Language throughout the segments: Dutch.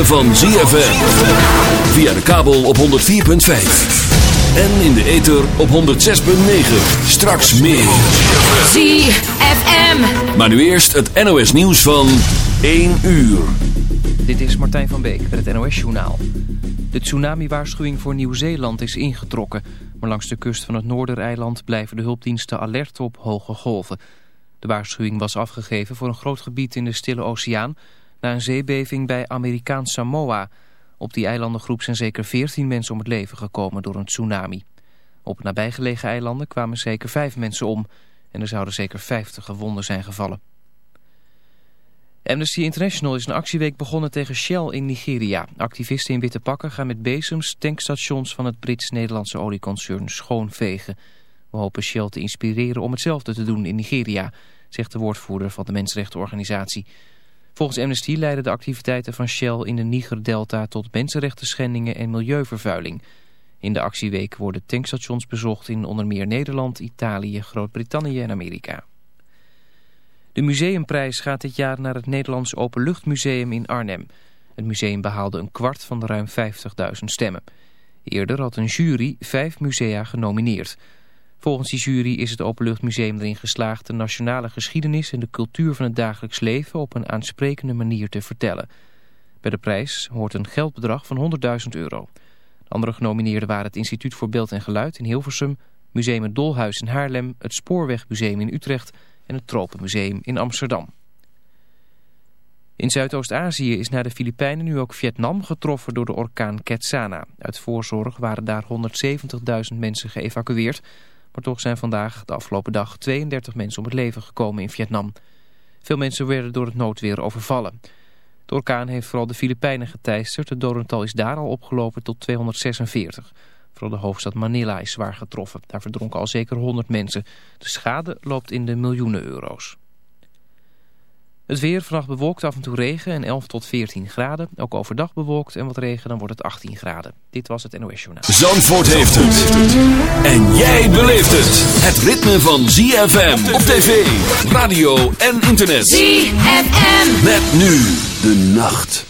ritme van ZFM. Via de kabel op 104.5. En in de ether op 106.9. Straks meer. ZFM. Maar nu eerst het NOS nieuws van 1 uur. Dit is Martijn van Beek met het NOS-journaal. De tsunami-waarschuwing voor Nieuw-Zeeland is ingetrokken. Maar langs de kust van het Noordereiland blijven de hulpdiensten alert op hoge golven. De waarschuwing was afgegeven voor een groot gebied in de Stille Oceaan... na een zeebeving bij Amerikaans Samoa. Op die eilandengroep zijn zeker 14 mensen om het leven gekomen door een tsunami. Op nabijgelegen eilanden kwamen zeker 5 mensen om... en er zouden zeker 50 gewonden zijn gevallen. Amnesty International is een actieweek begonnen tegen Shell in Nigeria. Activisten in witte pakken gaan met bezems tankstations van het Brits-Nederlandse olieconcern schoonvegen. We hopen Shell te inspireren om hetzelfde te doen in Nigeria, zegt de woordvoerder van de mensenrechtenorganisatie. Volgens Amnesty leiden de activiteiten van Shell in de Niger-delta tot mensenrechten schendingen en milieuvervuiling. In de actieweek worden tankstations bezocht in onder meer Nederland, Italië, Groot-Brittannië en Amerika. De museumprijs gaat dit jaar naar het Nederlands Openluchtmuseum in Arnhem. Het museum behaalde een kwart van de ruim 50.000 stemmen. Eerder had een jury vijf musea genomineerd. Volgens die jury is het Openluchtmuseum erin geslaagd... de nationale geschiedenis en de cultuur van het dagelijks leven... op een aansprekende manier te vertellen. Bij de prijs hoort een geldbedrag van 100.000 euro. De andere genomineerden waren het Instituut voor Beeld en Geluid in Hilversum... Museum het Dolhuis in Haarlem, het Spoorwegmuseum in Utrecht en het Tropenmuseum in Amsterdam. In Zuidoost-Azië is na de Filipijnen nu ook Vietnam getroffen door de orkaan Ketsana. Uit voorzorg waren daar 170.000 mensen geëvacueerd, maar toch zijn vandaag de afgelopen dag 32 mensen om het leven gekomen in Vietnam. Veel mensen werden door het noodweer overvallen. De orkaan heeft vooral de Filipijnen geteisterd. Het dodental is daar al opgelopen tot 246. Vooral de hoofdstad Manila is zwaar getroffen. Daar verdronken al zeker 100 mensen. De schade loopt in de miljoenen euro's. Het weer vannacht bewolkt af en toe regen en 11 tot 14 graden. Ook overdag bewolkt en wat regen, dan wordt het 18 graden. Dit was het NOS Journaal. Zandvoort heeft het. En jij beleeft het. Het ritme van ZFM op tv, radio en internet. ZFM. Met nu de nacht.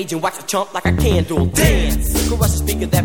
Stage and wax a chump like a candle. Dance, crush a speaker that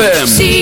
ZFM